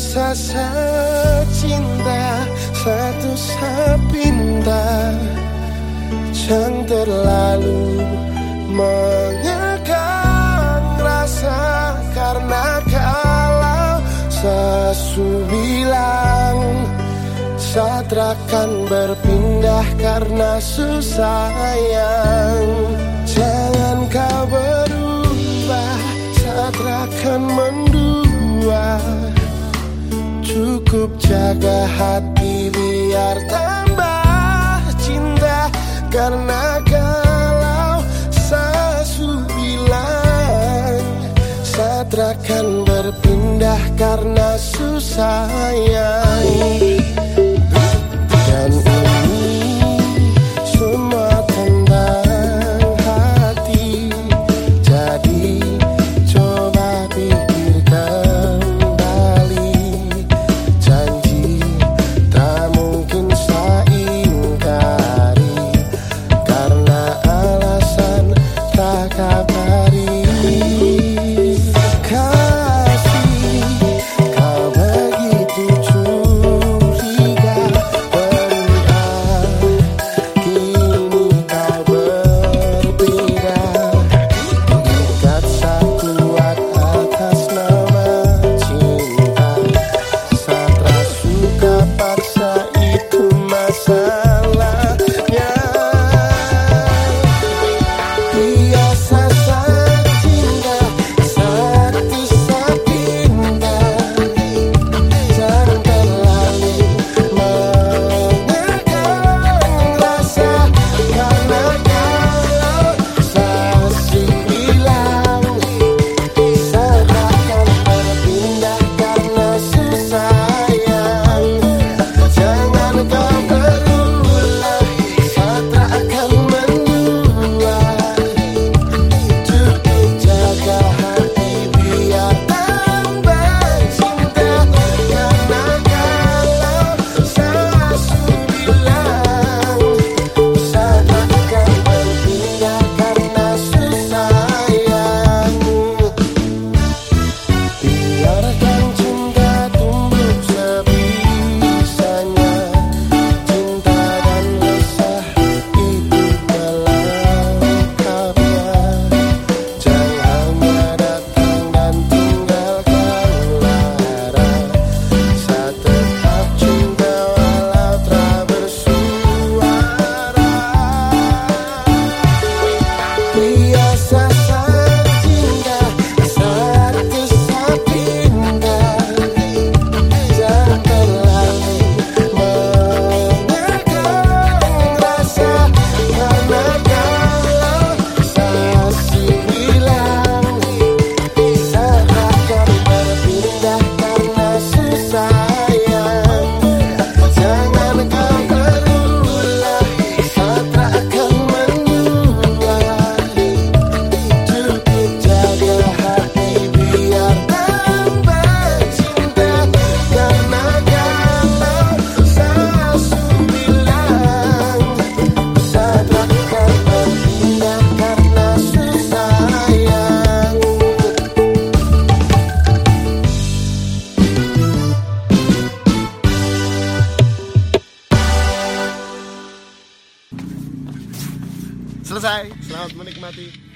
rasa cinta Satu sapinta Jangan terlalu mengekang rasa Karena kalau sesu bilang Satrakan berpindah karena susah yang Jangan kau ber cukup jaga hati biar tambah cinta. Karena kalau sasu bilang satrakan berpindah karena susah sayang Selesai. Selamat menikmati.